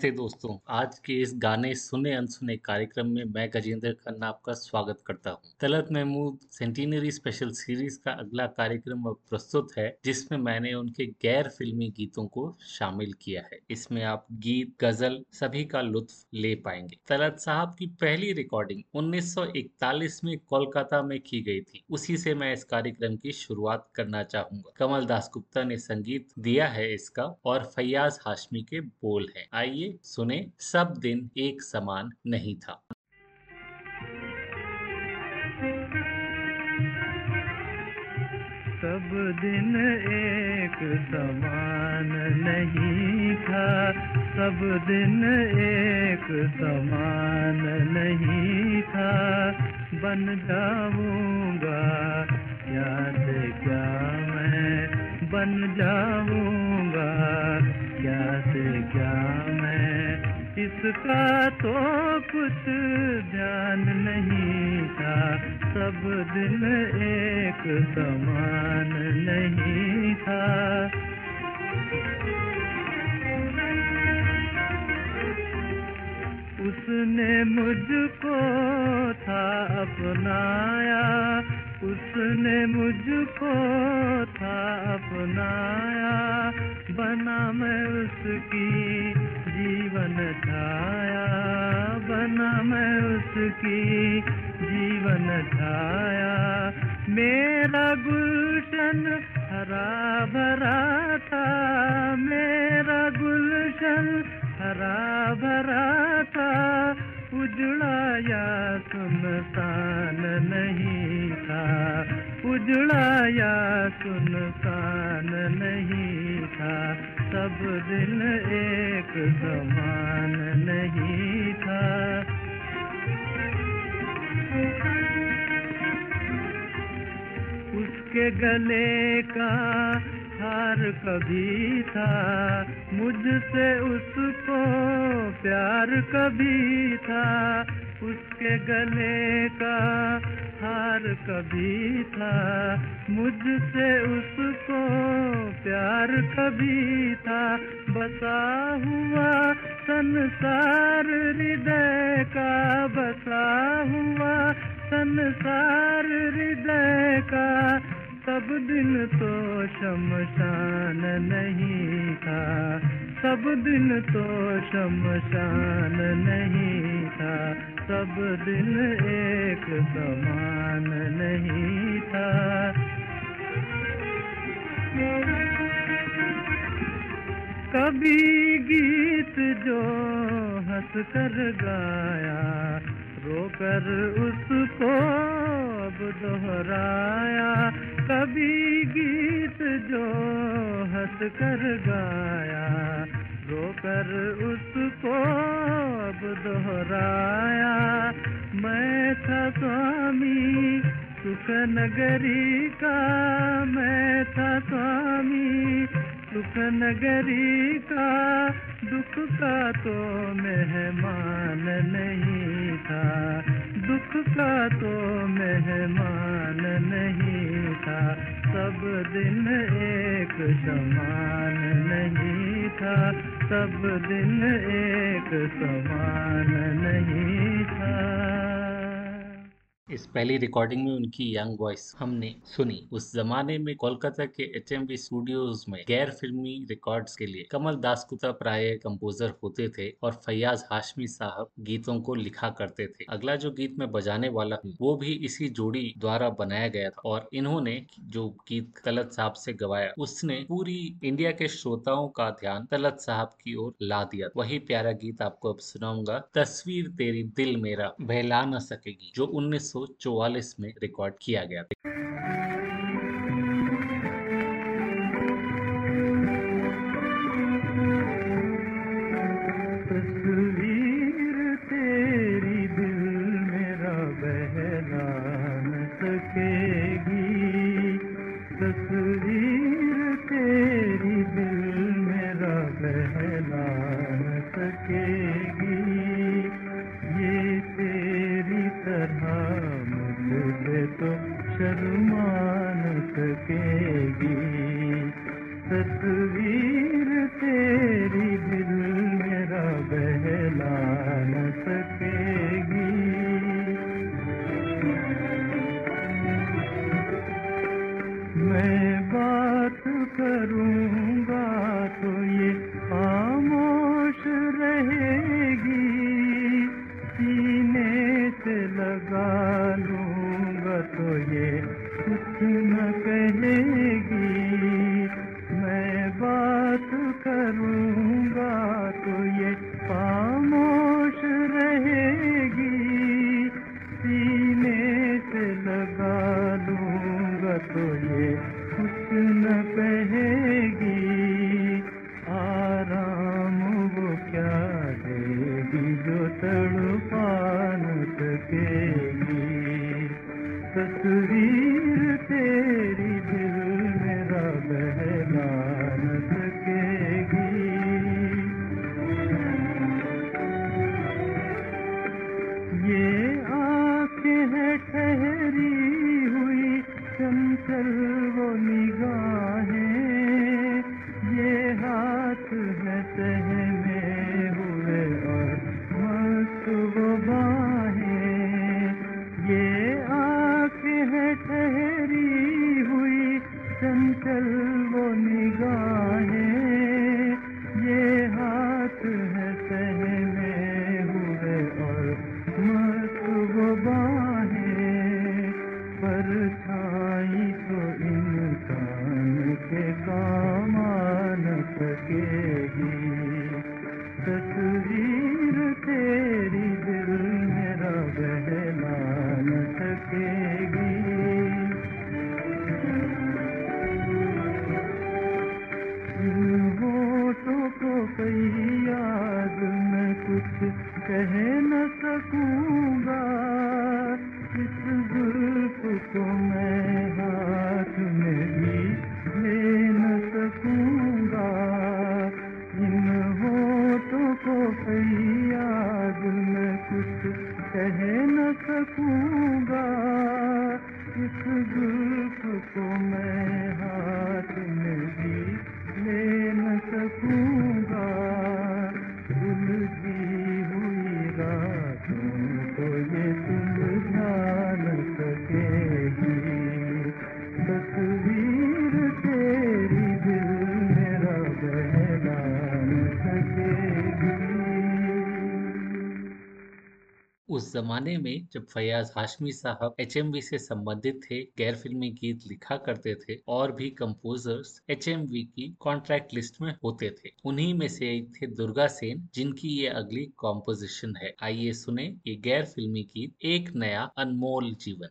नमस्ते दोस्तों। आज के इस गाने सुने अनसुने कार्यक्रम में मैं गजेंद्र खन्ना आपका स्वागत करता हूँ। Talat Mahmood centenary special series का अगला कार्यक्रम अब प्रस्तुत है, जिसमें मैंने उनके गैर फिल्मी गीतों को शामिल किया है। इसमें आप गीत, गज़ल सभी का लुत्फ ले पाएँगे। तलत साहब की पहली रिकॉर्डिंग 1941 में कोलकाता में की गई थी। उसी से मैं इस कार्यक्रम की शुरुआत करना चाहूँगा। कमल दास गुप्ता ने संगीत दिया है इसका और फैयाज हाशमी के बोल है। आइए सुने, सब दिन एक समान नहीं था। सब दिन एक समान नहीं था। सब दिन एक समान नहीं था। बन जाऊँगा, याद क्या मैं? बन जाऊँगा, याद क्या इसका तो कुछ ध्यान नहीं था। सब दिन एक समान नहीं था। उसने मुझको था अपनाया। उसने मुझको था अपनाया। बना मैं उसकी जीवन छाया बना मैं उसकी जीवन छाया मेरा गुलशन हरा भरा था, मेरा गुलशन हरा भरा था। उजड़ा या सुनसान नहीं था, उजड़ा या सुनसान नहीं था। सब दिन एक समान नहीं था। उसके गले का हार कभी था, मुझसे उसको प्यार कभी था। उसके गले का हार कभी था, मुझसे उसको प्यार कभी था। बसा हुआ संसार हृदय का, बसा हुआ संसार हृदय का। सब दिन तो शमशान नहीं था, सब दिन तो शमशान नहीं था। सब दिन एक समान नहीं था। कभी गीत जो हंस कर गाया, रोकर उसको अब दोहराया। कभी गीत जो हंस कर गाया रोकर उसको अब दोहराया। मैं था स्वामी सुख नगरी का, मैं था स्वामी सुख नगरी का। दुख का तो मेहमान नहीं था, दुख का तो मेहमान नहीं था। सब दिन एक समान नहीं था। सब दिन एक समान नहीं था। इस पहली रिकॉर्डिंग में उनकी यंग वॉइस हमने सुनी। उस जमाने में कोलकाता के एच एम बी स्टूडियोज में गैर फिल्मी रिकॉर्ड्स के लिए कमल दास गुप्ता प्राय कंपोजर होते थे और फैयाज हाशमी साहब गीतों को लिखा करते थे। अगला जो गीत मैं बजाने वाला हूँ, वो भी इसी जोड़ी द्वारा बनाया गया था और इन्होंने जो गीत तलत साहब से गवाया, उसने पूरी इंडिया के श्रोताओं का ध्यान तलत साहब की ओर ला दिया। वही प्यारा गीत आपको अब सुनाऊँगा, तस्वीर तेरी दिल मेरा बहला न सकेगी, जो उन्नीस 1944 में रिकॉर्ड किया गया था। शर्मा न सकेगी तस्वीर तेरी दिल मेरा बहला न सकेगी मैं बात करूँ जमाने में जब फयाज हाशमी साहब एच से संबंधित थे गैर फिल्मी गीत लिखा करते थे और भी कंपोजर्स एच की कॉन्ट्रैक्ट लिस्ट में होते थे, उन्हीं में से एक थे दुर्गा सेन, जिनकी ये अगली कॉम्पोजिशन है। आइए सुने ये गैर फिल्मी गीत, एक नया अनमोल जीवन।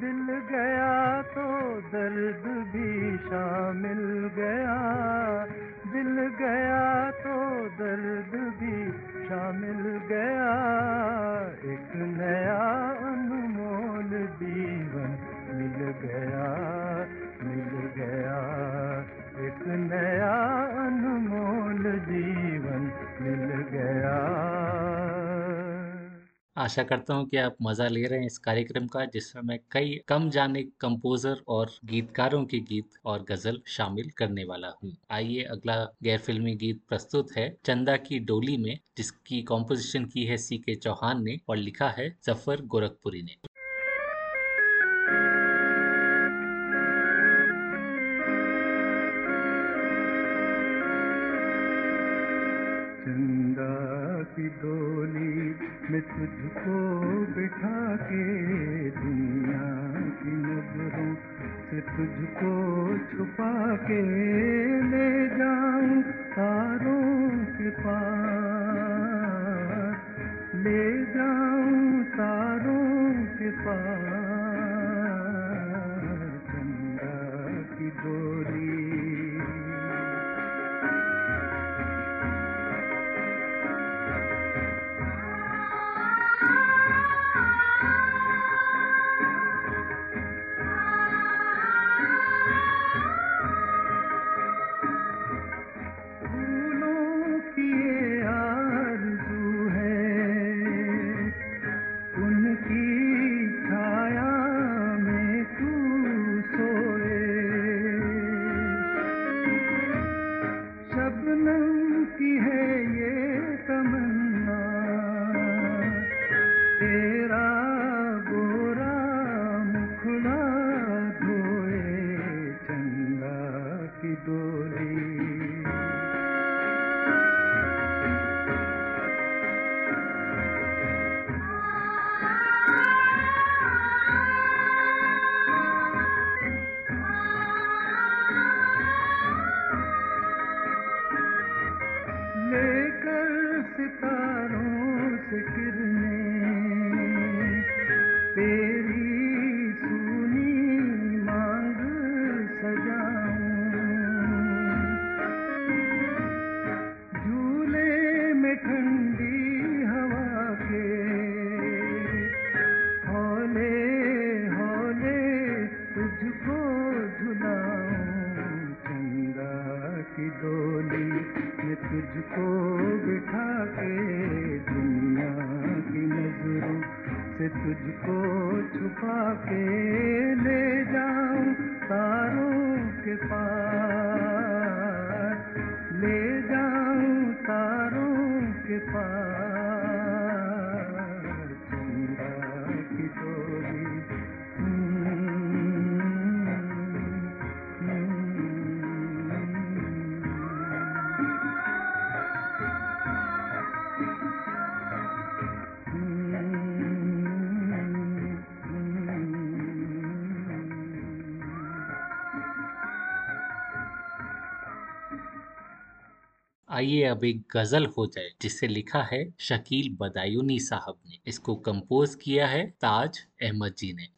दिल गया तो दर्द भी शामिल गया। दिल गया तो दर्द भी शामिल गया। एक नया अनमोल जीवन मिल गया। आशा करता हूँ कि आप मज़ा ले रहे हैं इस कार्यक्रम का, जिसमें मैं कई कम जाने कंपोजर और गीतकारों के गीत और गज़ल शामिल करने वाला हूँ। आइए, अगला गैर फिल्मी गीत प्रस्तुत है, चंदा की डोली में, जिसकी कॉम्पोजिशन की है सी के चौहान ने और लिखा है ज़फ़र गोरखपुरी ने। बिठा के दुनिया की नज़रों से तुझको छुपा के ले जाऊँ तारों के पार ले जाऊँ तारों के पार चंदा की डोली डोली मैं तुझको बिठा के दुनिया की नज़रों से तुझको छुपा के ले जाऊँ तारों के पास ले जाऊँ तारों के पार। आइए अब एक गज़ल हो जाए, जिसे लिखा है शकील बदायूनी साहब ने। इसको कंपोज किया है ताज अहमद जी ने।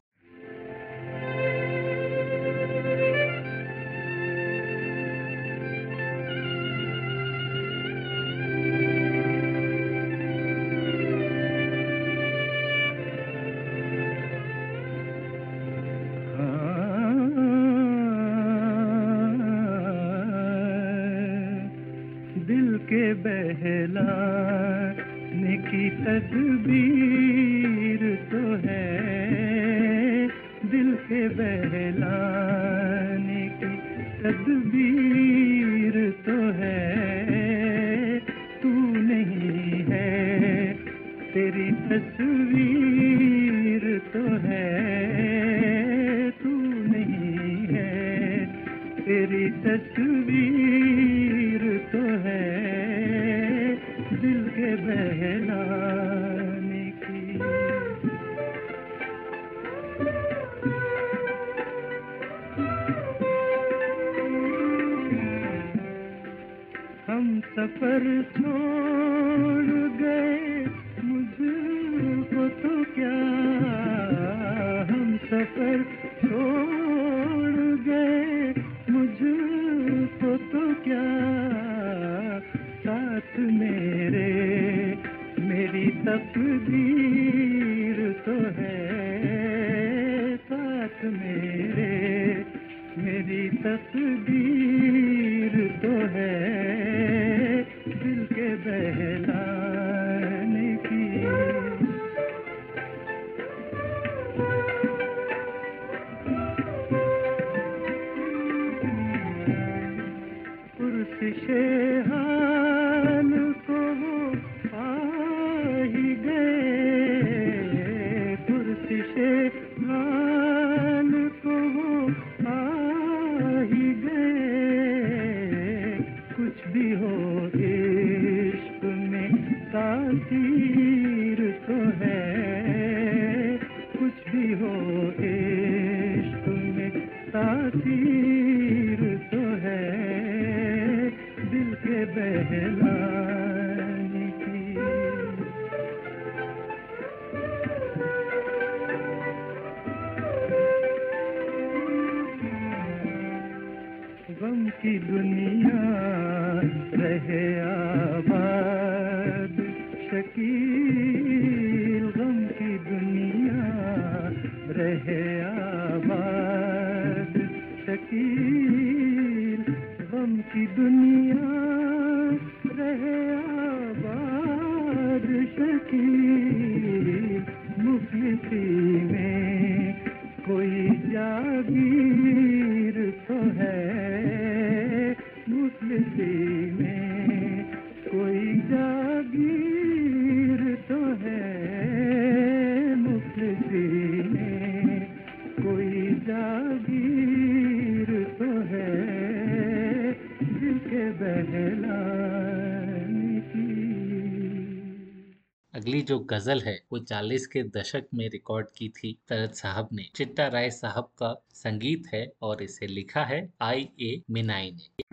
गज़ल है, वो चालीस के दशक में रिकॉर्ड की थी। तरत साहब ने, चिट्टा राय साहब का संगीत है और इसे लिखा है आई ए मिनाई ने।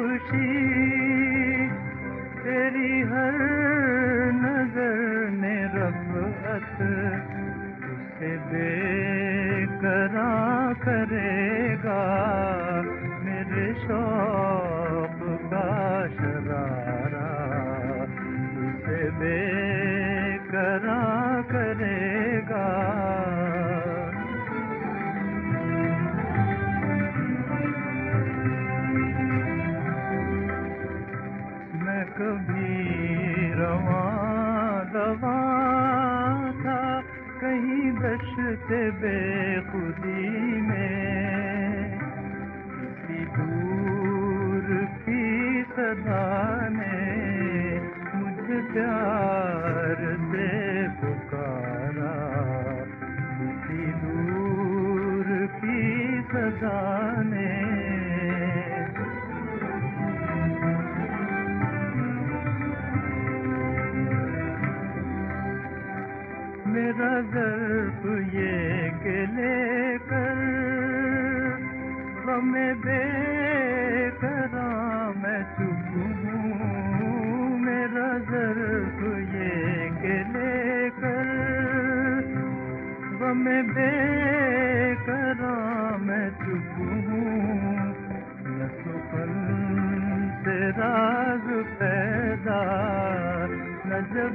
बख्शी तेरी हर नज़र ने रफ़त उसे बेकरा करेगा मेरे शौक ಬೇಡ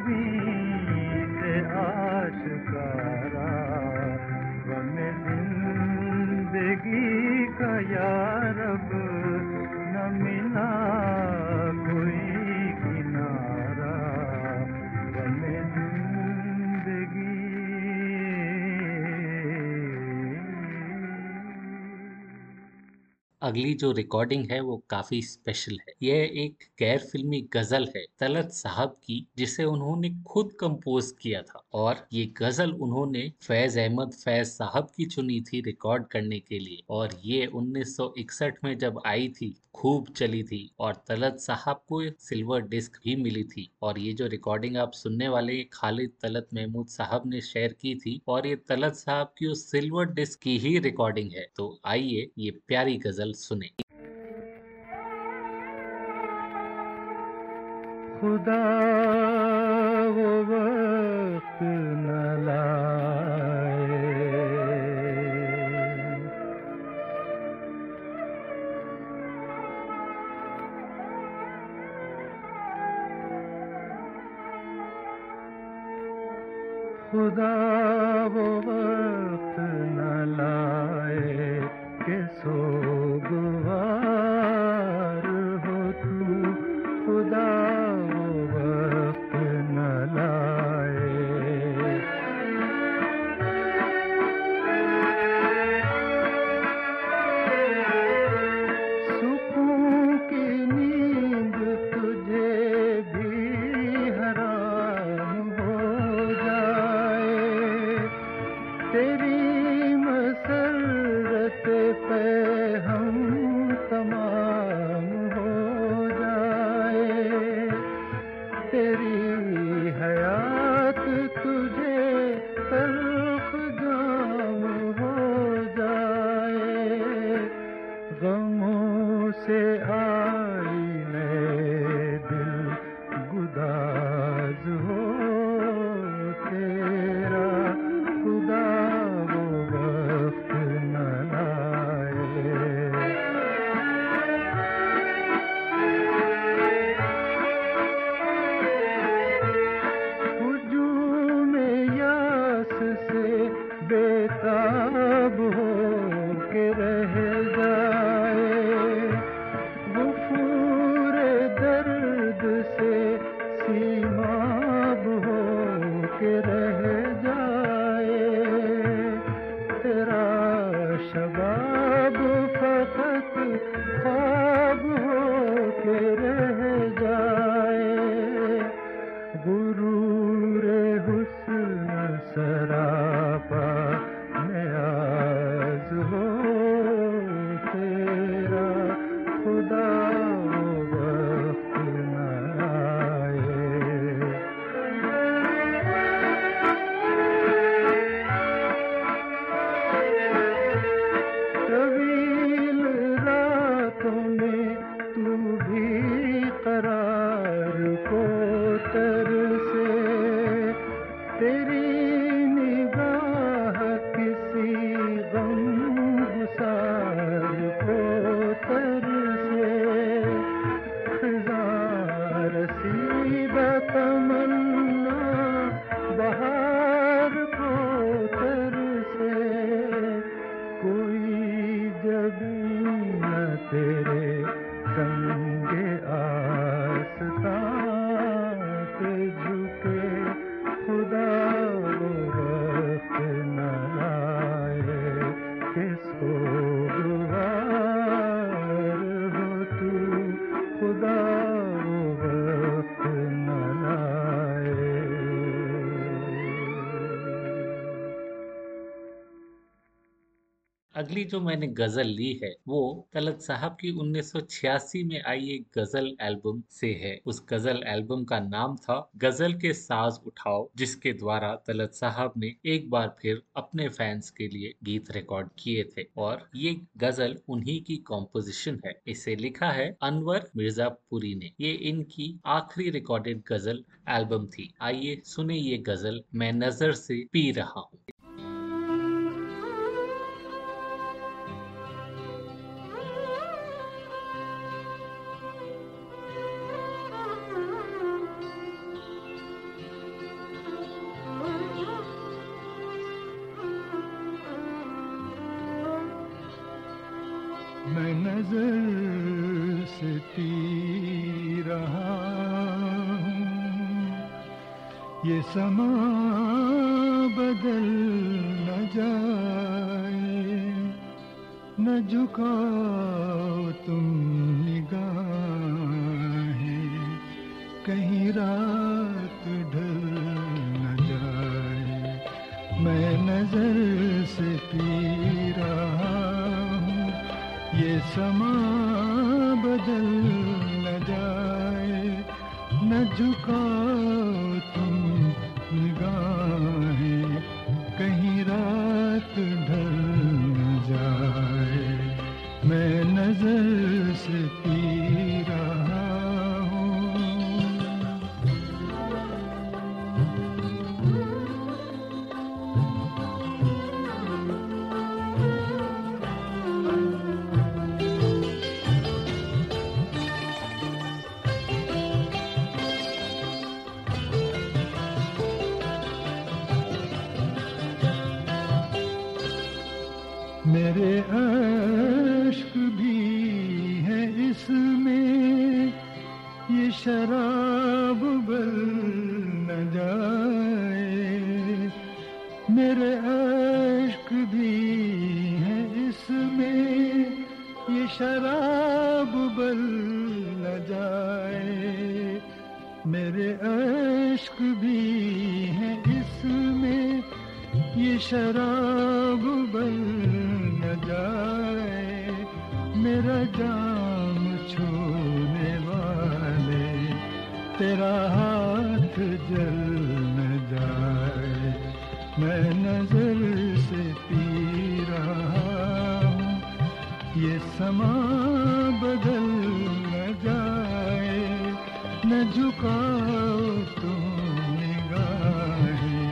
न अगली जो रिकॉर्डिंग है वो काफ़ी स्पेशल है। यह एक गैर फिल्मी गज़ल है, तलत साहब की, जिसे उन्होंने खुद कंपोज किया था। और ये गज़ल उन्होंने फैज अहमद, फैज साहब की चुनी थी रिकॉर्ड करने के लिए। और ये 1961 में जब आई थी, खूब चली थी और तलत साहब को सिल्वर डिस्क भी मिली थी। और ये जो रिकॉर्डिंग आप सुनने वाले खालिद तलत महमूद साहब ने शेयर की थी और ये तलत साहब की उस सिल्वर डिस्क की ही रिकॉर्डिंग है। तो आइए ये प्यारी गज़ल सुने। खुदा वो लाए खुदा वो वक्त न लाए के सोगवार कैसे अगली जो मैंने गज़ल ली है, वो तलत साहब की 1986 में आई एक गज़ल एल्बम से है। उस गज़ल एल्बम का नाम था गज़ल के साज उठाओ, जिसके द्वारा तलत साहब ने एक बार फिर अपने फैंस के लिए गीत रिकॉर्ड किए थे। और ये गज़ल उन्हीं की कॉम्पोजिशन है। इसे लिखा है अनवर मिर्जापुरी ने। ये इनकी आखिरी रिकॉर्डेड गज़ल एल्बम थी। आइए सुने ये गज़ल, मैं नज़र से पी रहा हूँ। तेरा हाथ जल न जाए, मैं नज़र से पी रहा ये समा बदल न जाए, न झुकाओ तुम निगाहें।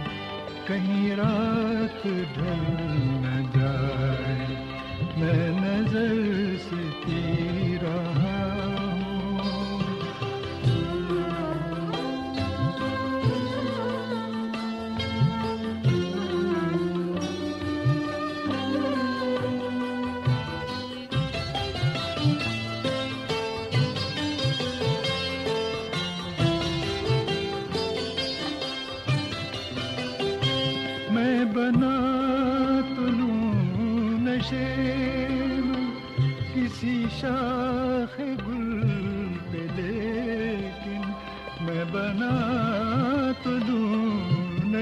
कहीं रात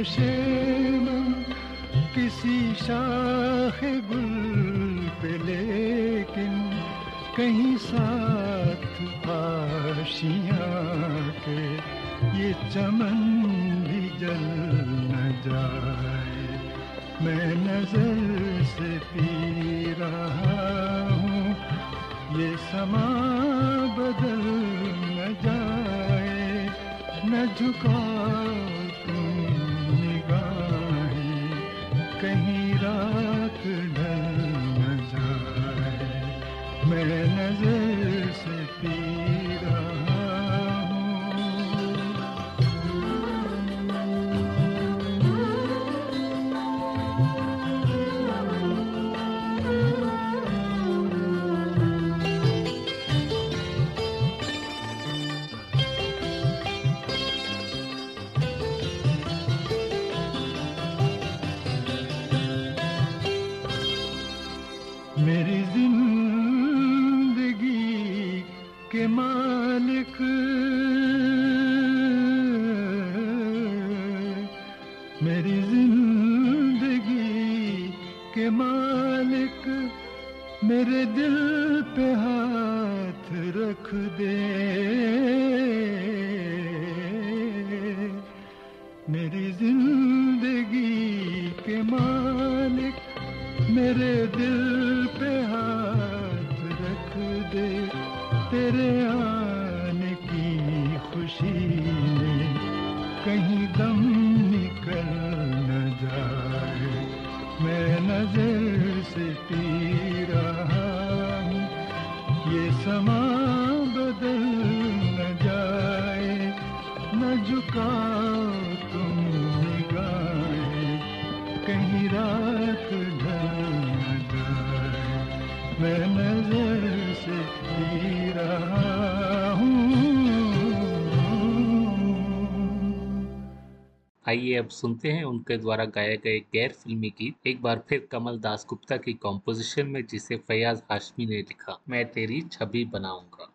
नशे किसी शाख गुल पे, लेकिन कहीं साथ आशियाँ के ये चमन भी जल न जाए। मैं नज़र से पी रहा हूँ, ये समा बदल न जाए। न झुकाओ कहीं रात ढल न जाए मैं नज़र से पी नज़र से पी रहा हूँ। ये समा बदल न जाए न झुकाओ आइए अब सुनते हैं उनके द्वारा गाए गए गैर फिल्मी गीत। एक बार फिर कमल दास गुप्ता की कॉम्पोजिशन में जिसे फैयाज हाशमी ने लिखा, मैं तेरी छवि बनाऊँगा।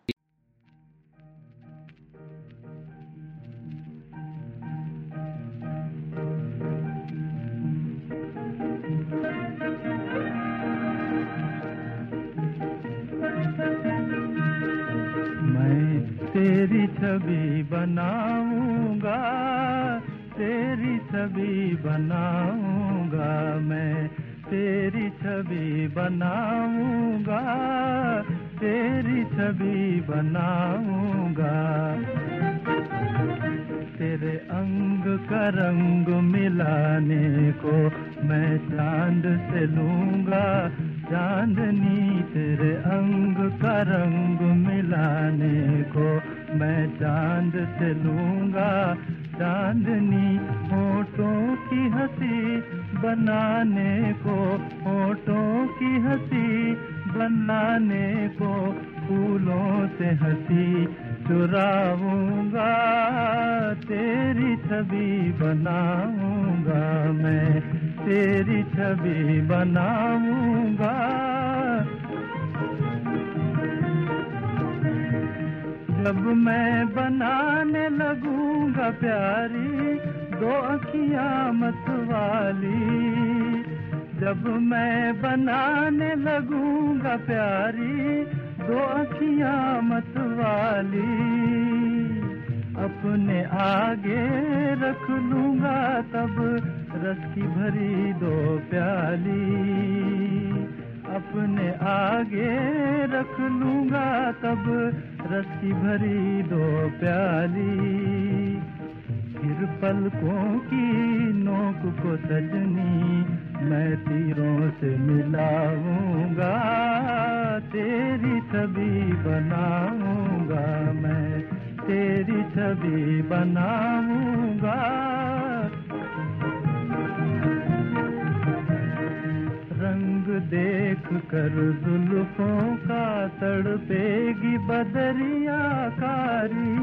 तड़पेगी बदरिया कारी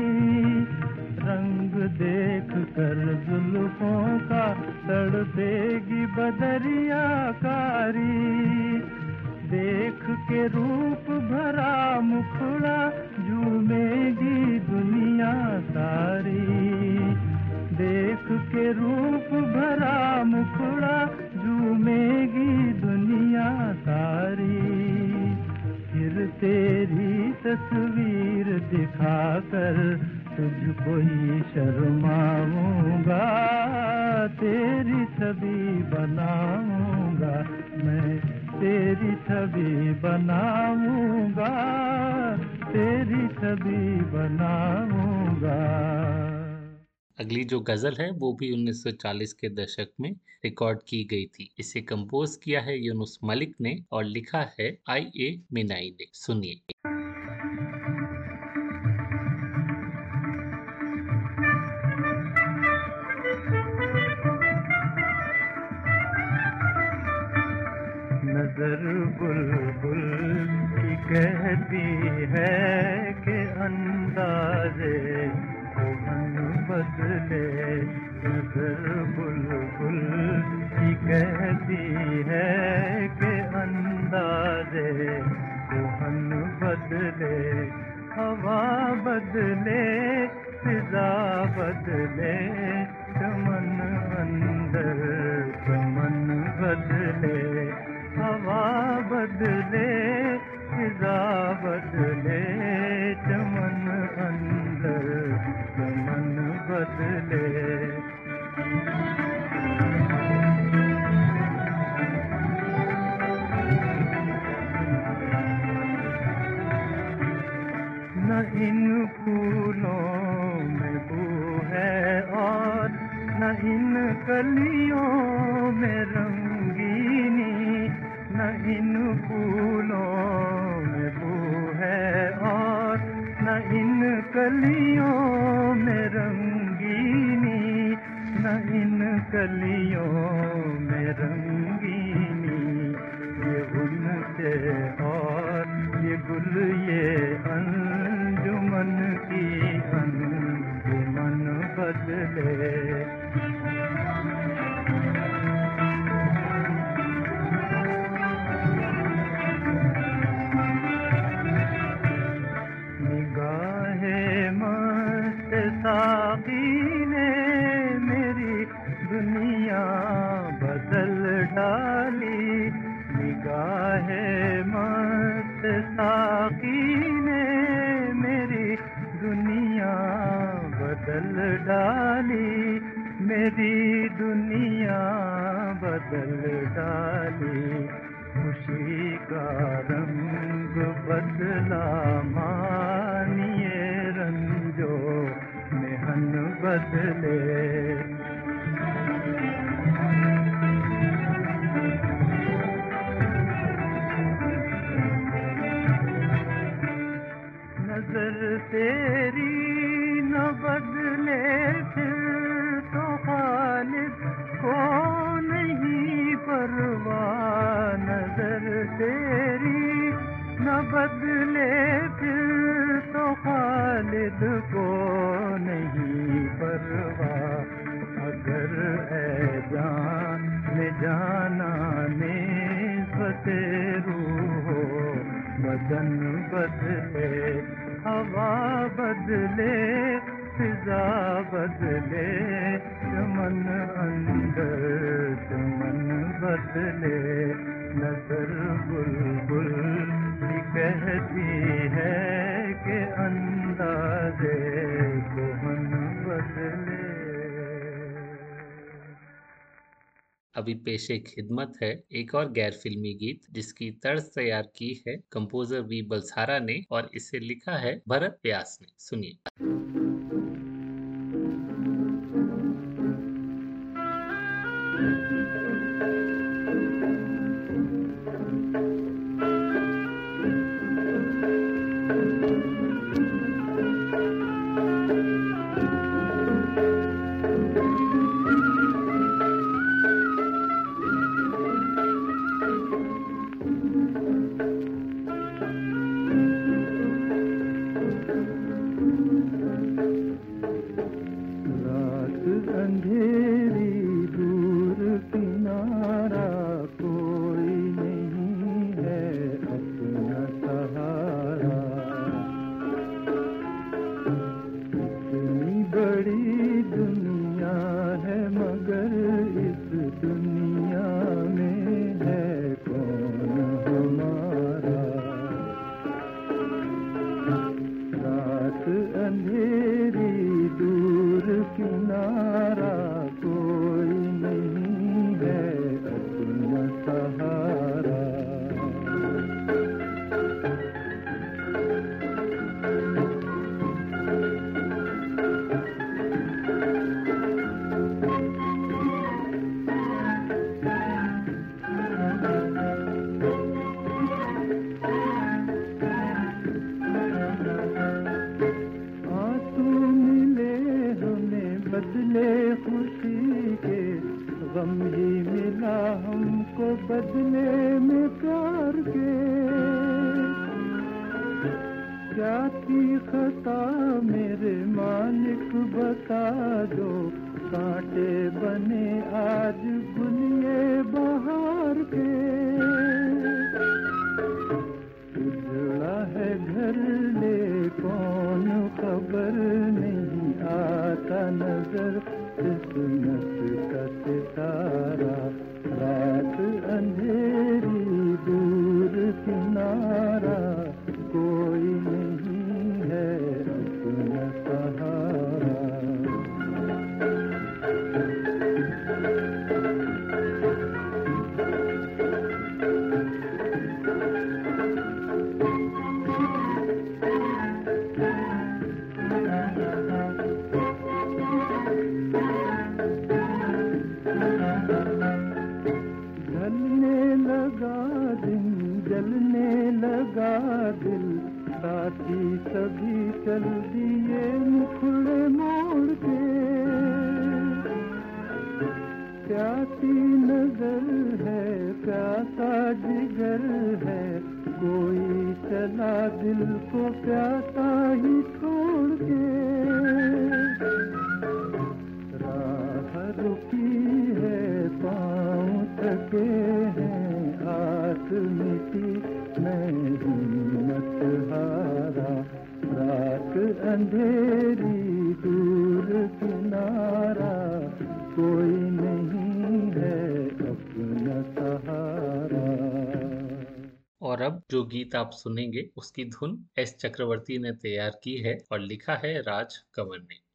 रंग देख कर जुल्फों का तड़पेगी बदरिया कारी देख के रूप भरा मुखड़ा झूमेगी दुनिया सारी। देख के रूप भरा मुखड़ा झूमेगी दुनिया सारी। तेरी तस्वीर दिखाकर तुझको ही शर्माऊँगा। तेरी छवि बनाऊँगा मैं, तेरी छवि बनाऊँगा। तेरी छवि बनाऊँगा। अगली जो गज़ल है, वो भी 1940 के दशक में रिकॉर्ड की गई थी। इसे कंपोज किया है यूनुस मलिक ने और लिखा है आई ए मिनाई ने। सुनिए। नज़र बुलबुल कहती है कि अंदाजे बदले नज़र बुलबुल की कहती है कि अंदाजे कोहन बदले, हवा बदले, फिजा बदले, चमन अंदर चमन बदले, हवा बदले, फिजा बदले। कलियों में रंगीनी, न इन फूलों में बू है और न इन कलियों में रंगीनी, न इन कलियों में रंगीनी। ये उनसे और ये गुल, ये अंजुमन की अंजुमन बदले। दुनिया बदल डाली। निगाहे मस्त साकी ने मेरी दुनिया बदल डाली। मेरी दुनिया बदल डाली। खुशी का रंग बदला, मानिए रंजो, मेहन बदले। तेरी न बदले फिर तो खालिद को नहीं परवाह नज़र तेरी न बदले फिर तो खालिद को नहीं परवाह अगर है जान जाना ने रूहो बदन बदले हवा बदले फिजा बदले चमन अंदर चमन बदले। नज़र बुलबुल कहती है कि अंदाजे। अभी पेशे खिदमत है, एक और गैर फिल्मी गीत, जिसकी तर्ज तैयार की है कंपोजर वी बलसारा ने और इसे लिखा है भरत व्यास ने। सुनिए। गीत आप सुनेंगे, उसकी धुन एस चक्रवर्ती ने तैयार की है और लिखा है राज कंवर ने।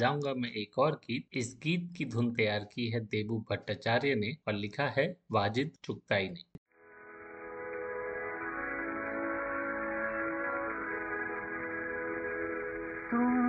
बजाऊँगा मैं एक और गीत। इस गीत की धुन तैयार की है देबू भट्टाचार्य ने और लिखा है वाजिद चुगताई ने। तू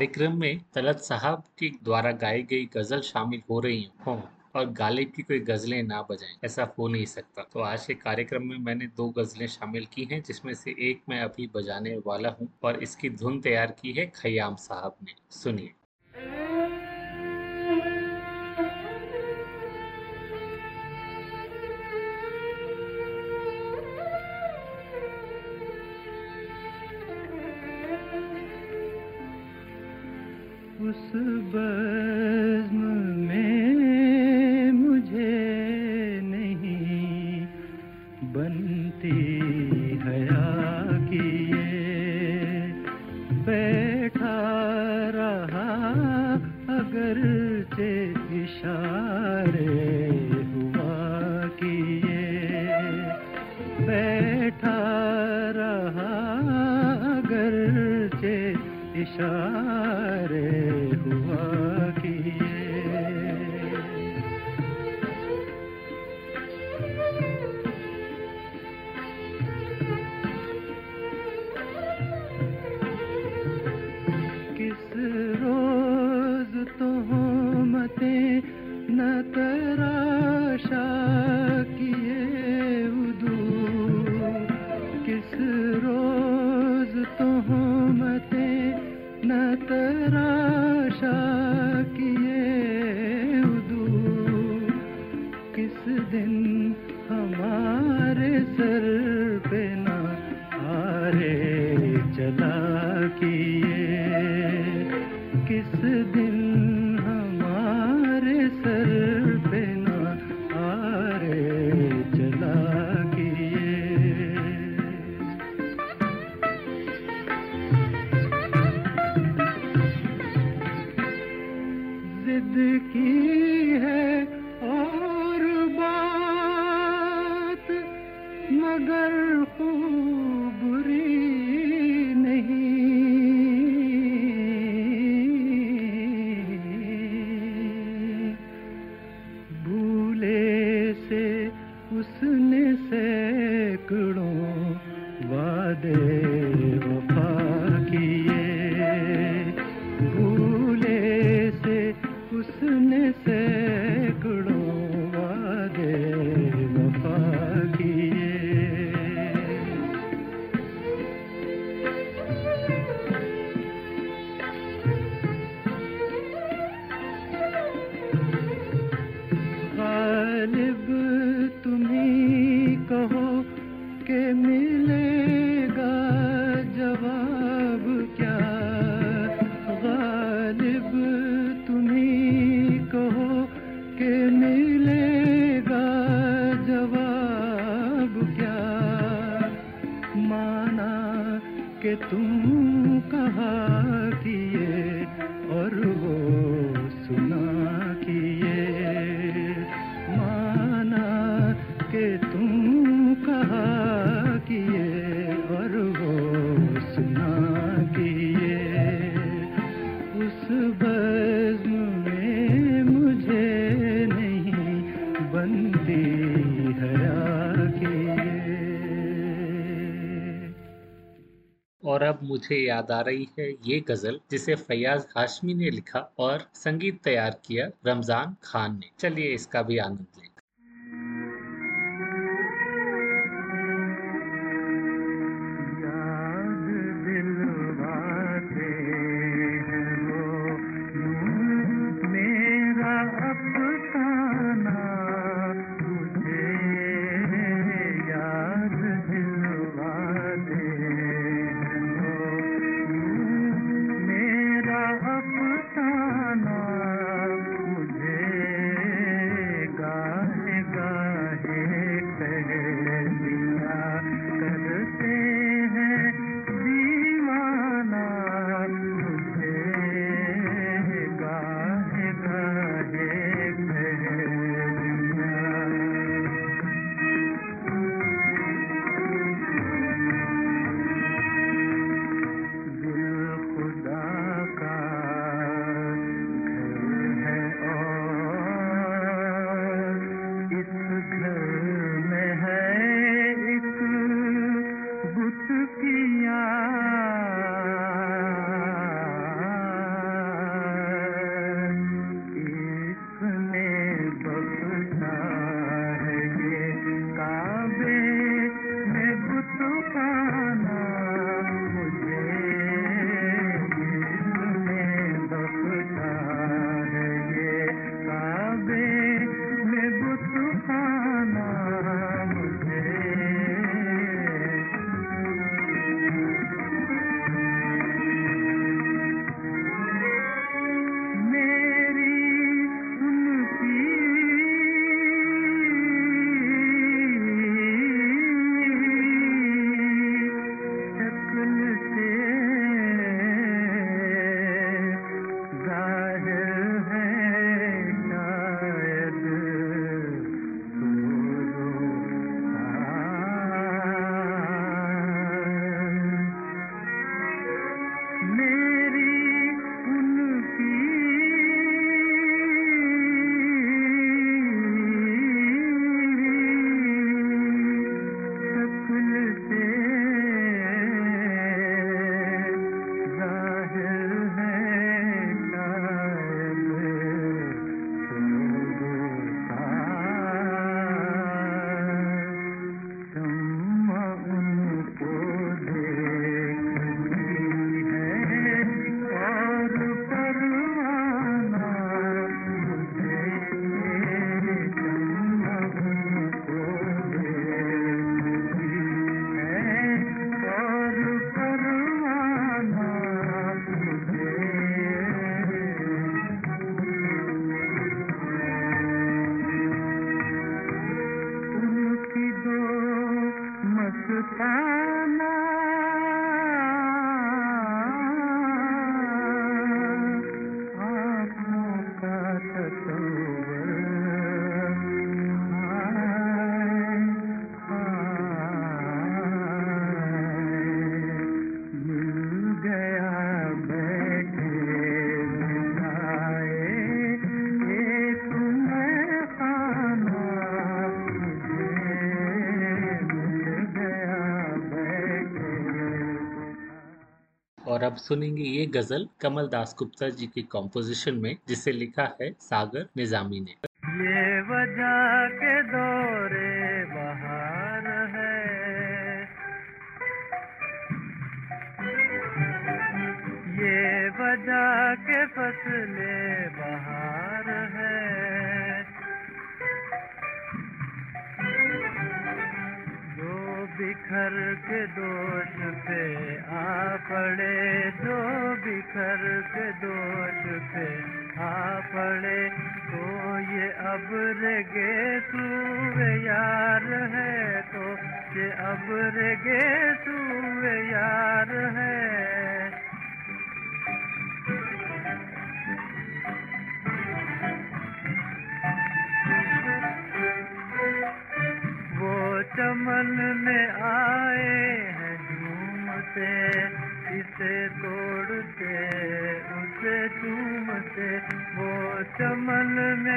कार्यक्रम में तलत साहब के द्वारा गाई गई गज़ल शामिल हो रही हों और गालिब की कोई गज़लें ना बजाएँ, ऐसा हो नहीं सकता। तो आज के कार्यक्रम में मैंने दो गज़लें शामिल की हैं, जिसमें से एक मैं अभी बजाने वाला हूँ और इसकी धुन तैयार की है खयाम साहब ने। सुनिए। मुझे याद आ रही है ये गज़ल, जिसे फैयाज हाशमी ने लिखा और संगीत तैयार किया रमज़ान खान ने। चलिए इसका भी आनंद लें। अब सुनेंगे ये गज़ल कमल दास गुप्ता जी की कॉम्पोजिशन में, जिसे लिखा है सागर निजामी ने। प्यार है। वो चमन में आए हैं झूमते, इसे तोड़ते, उसे झूमते वो चमन में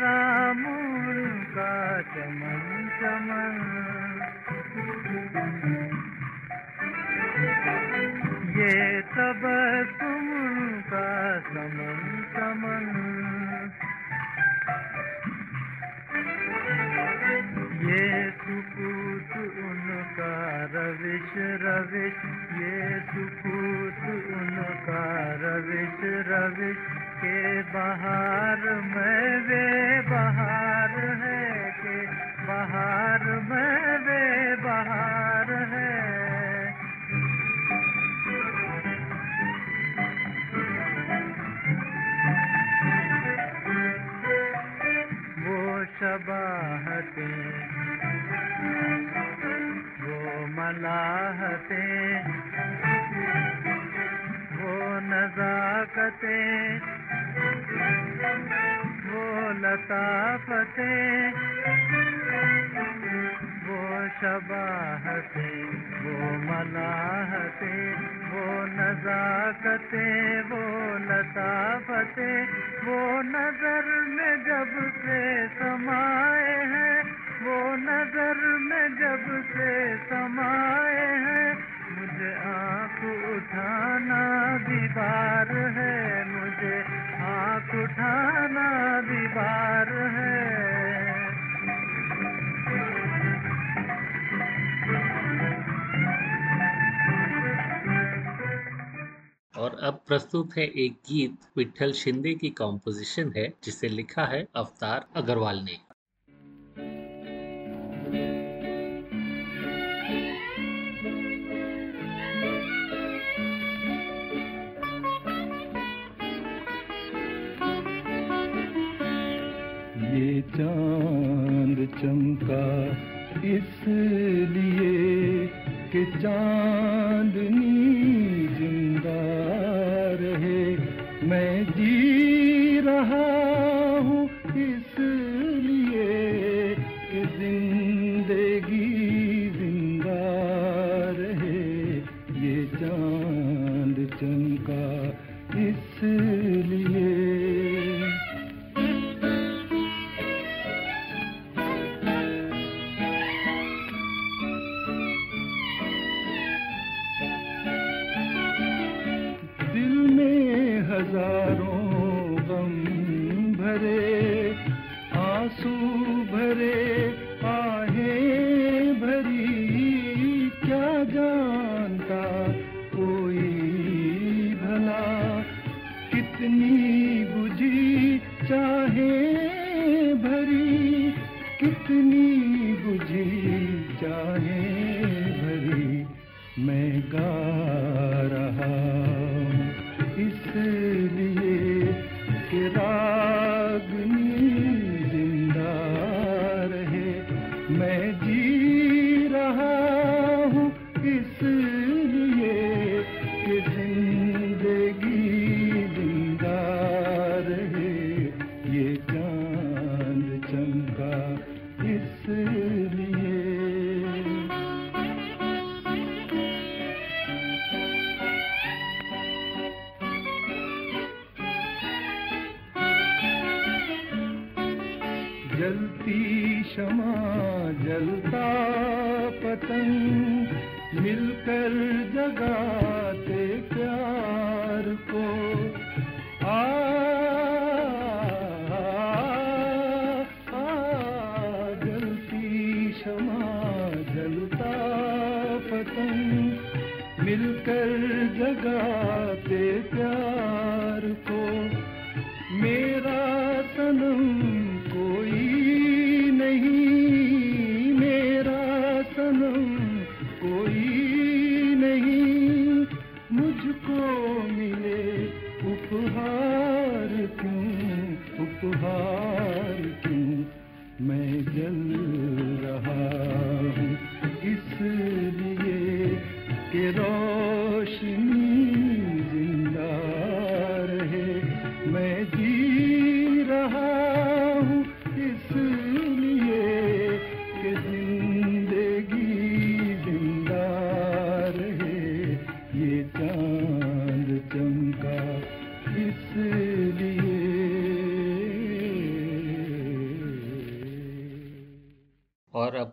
राम प्रस्तुत है एक गीत विठल शिंदे की कॉम्पोजिशन है, जिसे लिखा है अवतार अग्रवाल ने। ये चाँद चमका इसलिए कि चाँद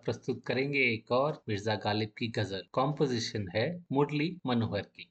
प्रस्तुत करेंगे एक और मिर्ज़ा गालिब की गज़ल। कॉम्पोजिशन है मुरली मनोहर की।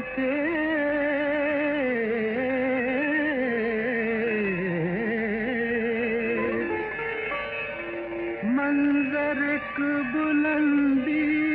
बनते मंजर बुलंदी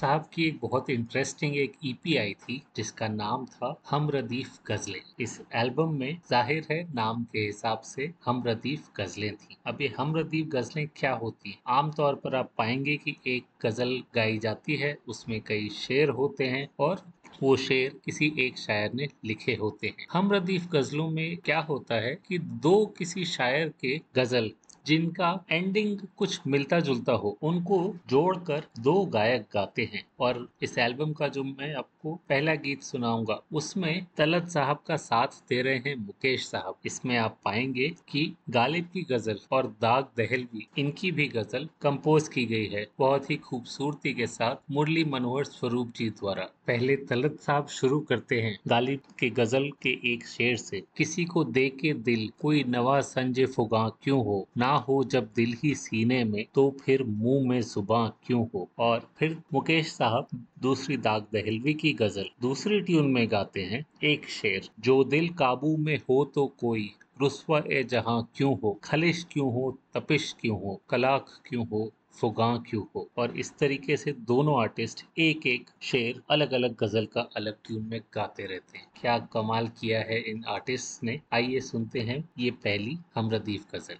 साहब की एक बहुत इंटरेस्टिंग एक ईपी आई थी, जिसका नाम था हम रदीफ गजलें। इस एल्बम में ज़ाहिर है नाम के हिसाब से हम रदीफ गजलें थी। अब ये हम रदीफ गजलें क्या होती हैं? आमतौर पर आप पाएँगे कि एक गज़ल गाई जाती है, उसमें कई शेर होते हैं और वो शेर किसी एक शायर ने लिखे होते हैं। हम रदीफ गजलों में क्या होता है कि दो किसी शायर के गज़ल जिनका एंडिंग कुछ मिलता जुलता हो, उनको जोड़कर दो गायक गाते हैं। और इस एल्बम का जो मैं आपको पहला गीत सुनाऊँगा, उसमें तलत साहब का साथ दे रहे हैं मुकेश साहब। इसमें आप पाएँगे कि गालिब की गज़ल और दाग दहलवी इनकी भी गज़ल कंपोज की गई है। बहुत ही खूबसूरती के साथ मुरली मनोहर स्वरूप जी द्वारा पहले तलत साहब शुरू करते हैं गालिब के गज़ल के एक शेर से। किसी को दे के दिल, कोई नवा संजय फुगा क्यों हो? ना हो जब दिल ही सीने में तो फिर मुँह में जुबा क्यों हो? और फिर मुकेश साहब, दूसरी दाग दहलवी की गज़ल, दूसरी ट्यून में गाते हैं, एक शेर। जो दिल काबू में हो तो कोई, रुस्वा ए जहाँ क्यों हो? खलिश क्यों हो? तपिश क्यों हो? कलाक क्यों हो? फुगा क्यों हो? और इस तरीके से दोनों आर्टिस्ट एक एक शेर अलग अलग गज़ल का अलग ट्यून में गाते रहते हैं। क्या कमाल किया है इन आर्टिस्ट ने। आइए सुनते हैं ये पहली हमरदीफ गज़ल।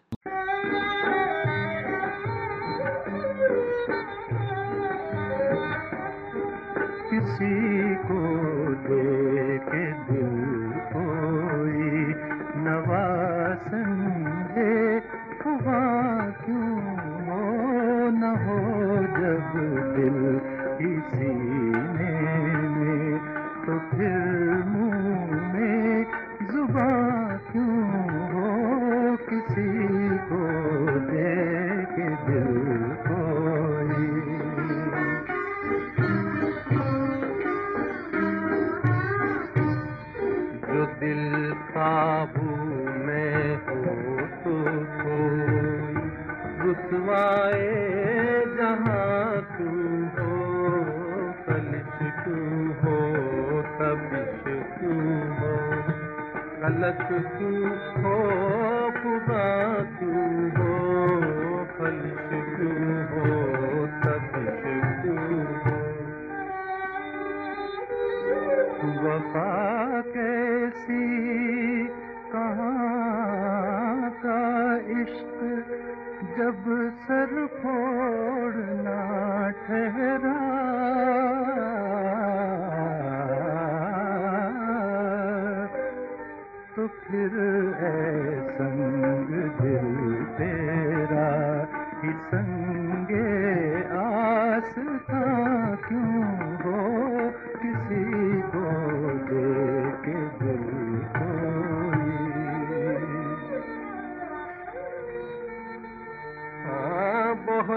किसी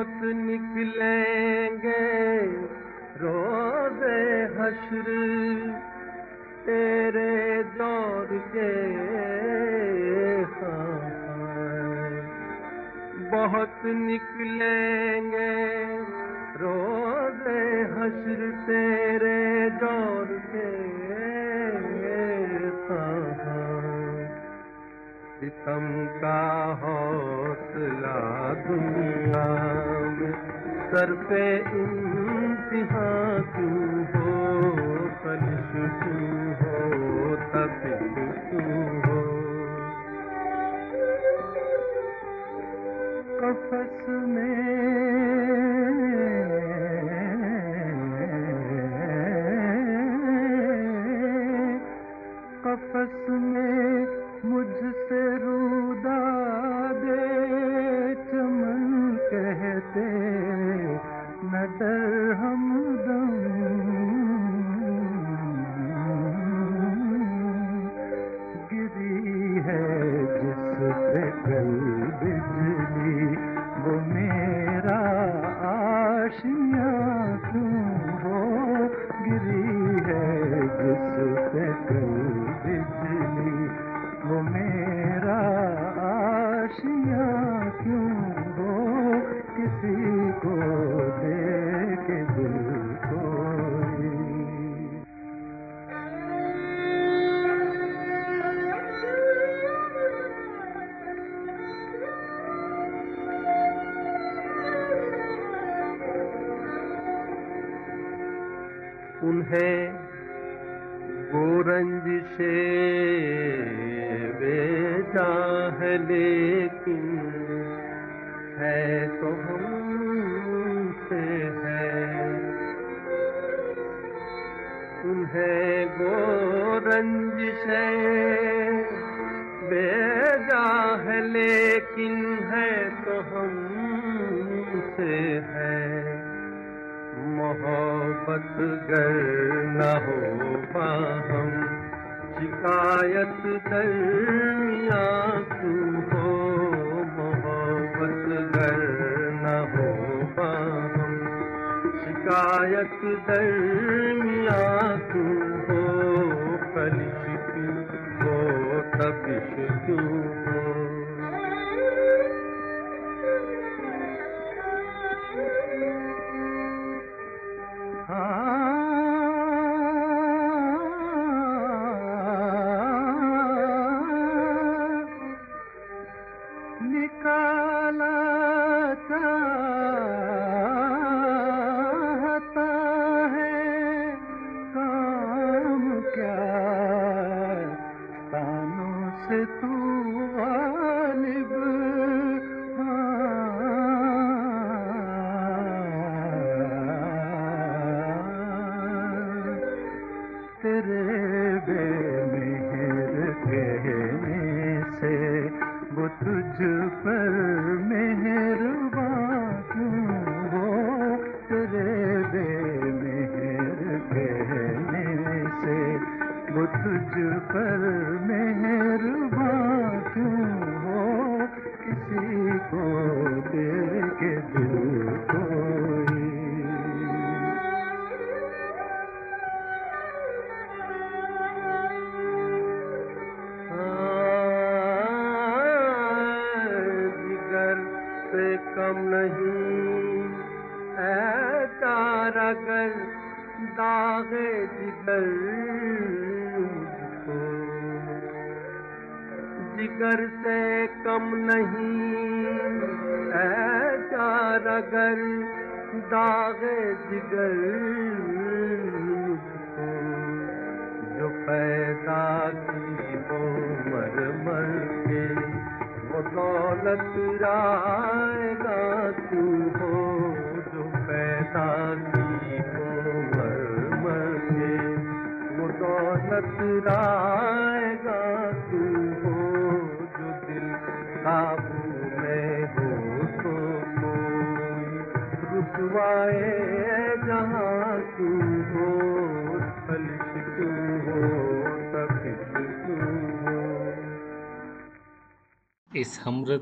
बहुत निकलेंगे, रोज़े हश्र तेरे दौर के बहुत निकलेंगे, रोज़े हश्र तेरे दौर के सितम का हौसला दुनिया सर पे इंतहा तू हो? कलिश तू हो? तपिश तू हो? कफस में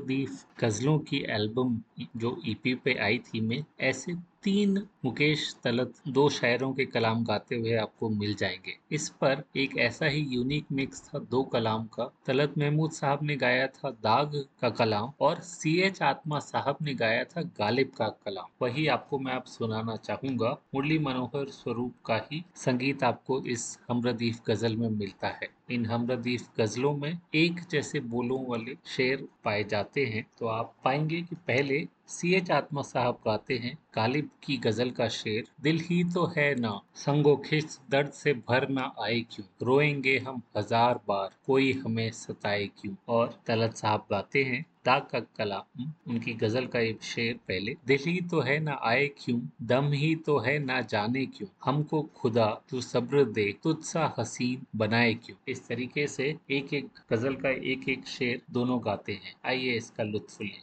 हमरदीफ गजलों की एल्बम जो ईपी पे आई थी मैं ऐसे तीन मुकेश तलत दो शायरों के कलाम गाते हुए आपको मिल जाएँगे। इस पर एक ऐसा ही यूनिक मिक्स था, दो कलाम का। तलत महमूद साहब ने गाया था दाग का कलाम और सी एच आत्मा साहब ने गाया था गालिब का कलाम। वही आपको मैं आप सुनाना चाहूँगा। मुरली मनोहर स्वरूप का ही संगीत आपको इस हमरदीफ गज़ल में मिलता है। इन हमरदीफ गजलों में एक जैसे बोलों वाले शेर पाए जाते हैं। तो आप पाएँगे कि पहले सी एच आत्मा साहब गाते हैं गालिब की गज़ल का शेर, दिल ही तो है ना, संगो खिस दर्द से भर ना आए क्यों? रोएँगे हम हज़ार बार, कोई हमें सताए क्यों? और तलत साहब गाते हैं दाग का कलाम उनकी गज़ल का एक शेर पहले, दिल ही तो है ना आए क्यों? दम ही तो है ना जाने क्यों? हमको खुदा, तू सब्र दे तुझसा हसीन बनाए क्यों? इस तरीके से एक एक गज़ल का एक एक शेर दोनों गाते हैं। आइए इसका लुत्फ लें।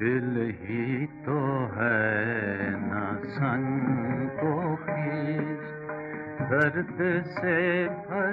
दिल ही तो है न संको खींच दर्द से भर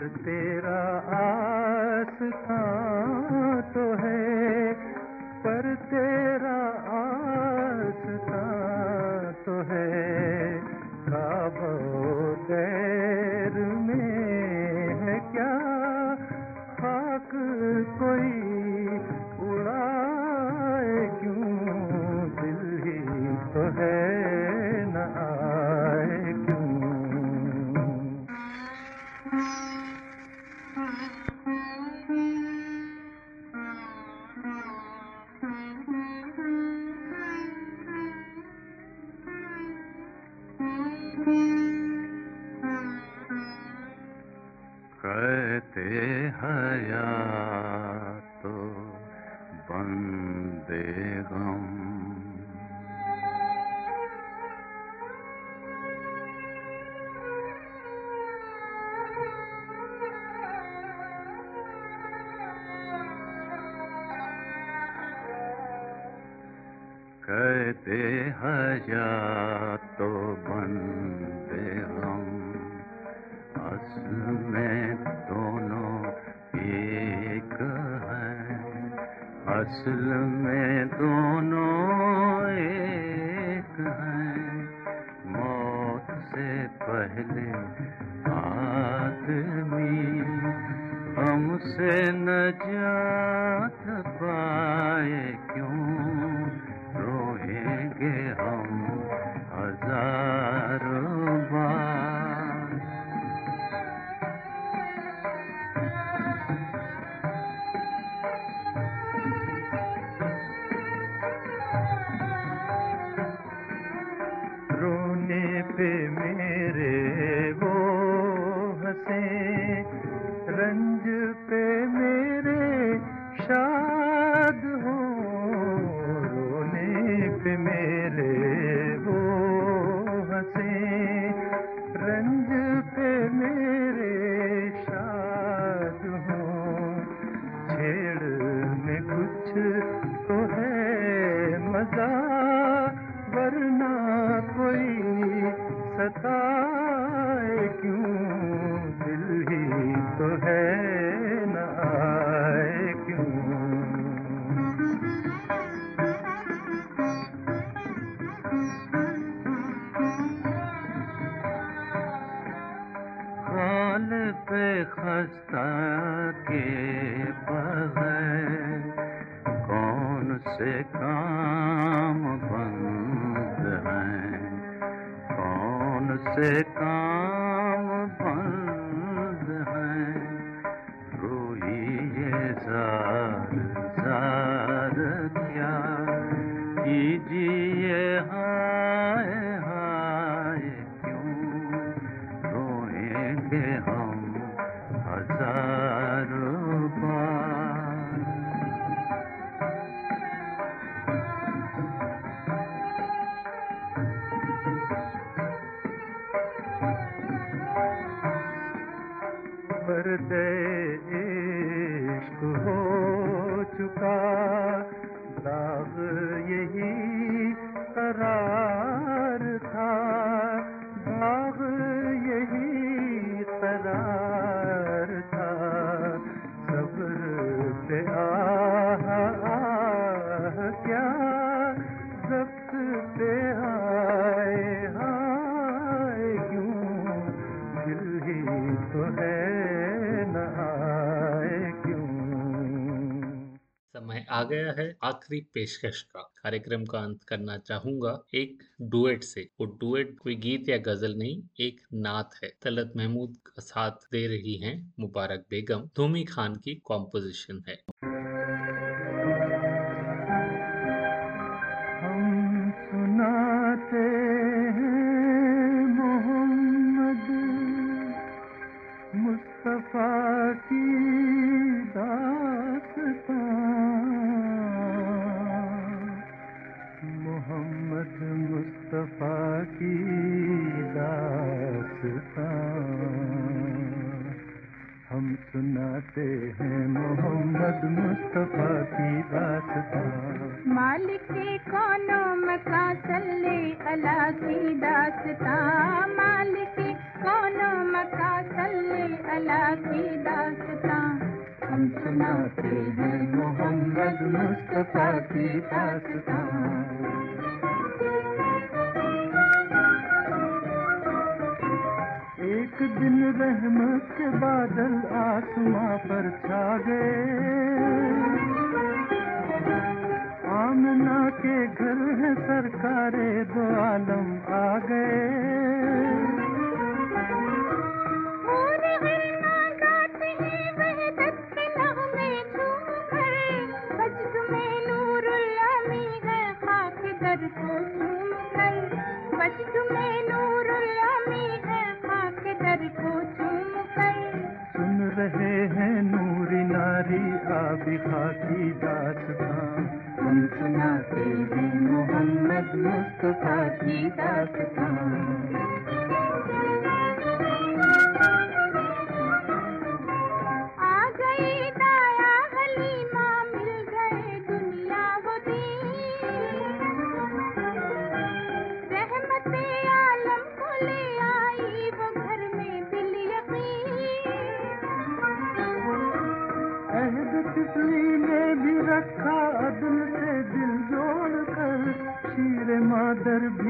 करते के बगैर कौन से काम बंद हैं? कौन से काम आखिरी पेशकश का कार्यक्रम का अंत करना चाहूँगा एक डुएट से। वो डुएट कोई गीत या गज़ल नहीं, एक नात है। तलत महमूद का साथ दे रही हैं मुबारक बेगम। धूमी खान की कॉम्पोजिशन है। सुन रहे हैं नूरी नारी आबी खाकी दास्तां हम सुनाते हैं मोहम्मद मुस्तफ़ा की दास्तां फिर भी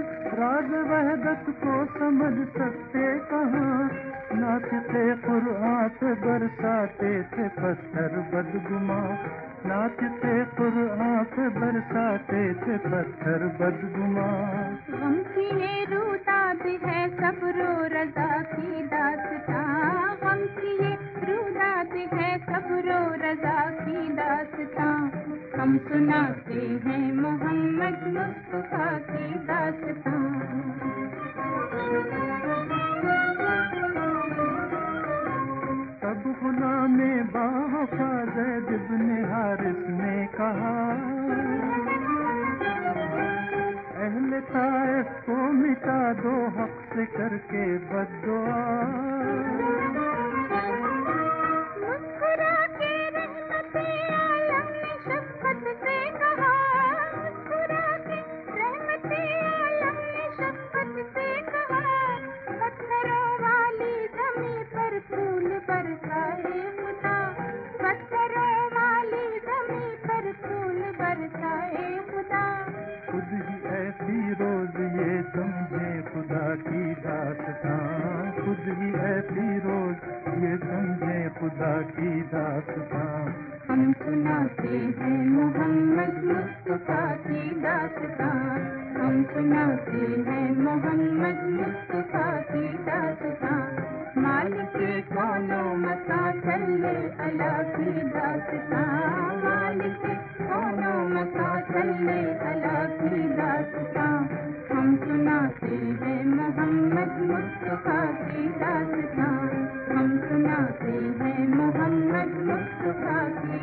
राज वहदत को समझ सकते कहाँ? नाचते कुरात बरसाते थे पत्थर बदगुमा। नाचते कुरात बरसाते थे पत्थर बदगुमा। गम की ये रूदाद है सब रो रजा की दासता। गम की ये रूदाद है सब रो रजा की दासता। हम सुनाते हैं मोहम्मद मुस्तफ़ा की दास्तां तब गुलाम बावफा जैद इब्न हारिस ने कहा। अहले ताइफ को मिटा दो हक से करके बदुआ मुस्कुरा खुद ही ऐसी रोज ये समझे खुदा की दास्तां हम सुनाते हैं मोहम्मद मुस्तफ़ा की दास्तां हम सुनाते हैं मोहम्मद मुस्तफ़ा की दास्तां मालिक कौनो मता चले अला की दास्तां मालिक कौनो मता चले अला की दास्तां हम सुनाते हैं मोहम्मद मुस्तफ़ा की हम सुनाते हैं मोहम्मद मुस्तफ़ा की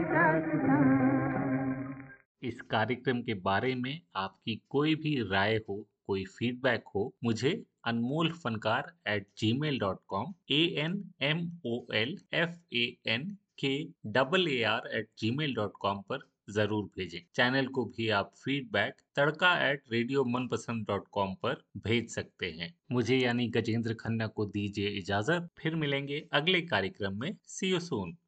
इस कार्यक्रम के बारे में आपकी कोई भी राय हो, कोई फीडबैक हो, मुझे Anmol Funkar at gmail dot com A N M O L F A N K double A R at gmail dot com पर ज़रूर भेजें। चैनल को भी आप feedback Tadka at radio Manpasand dot com पर भेज सकते हैं। मुझे यानी गजेंद्र खन्ना को दीजिए इजाज़त। फिर मिलेंगे अगले कार्यक्रम में। सीओ सोन सून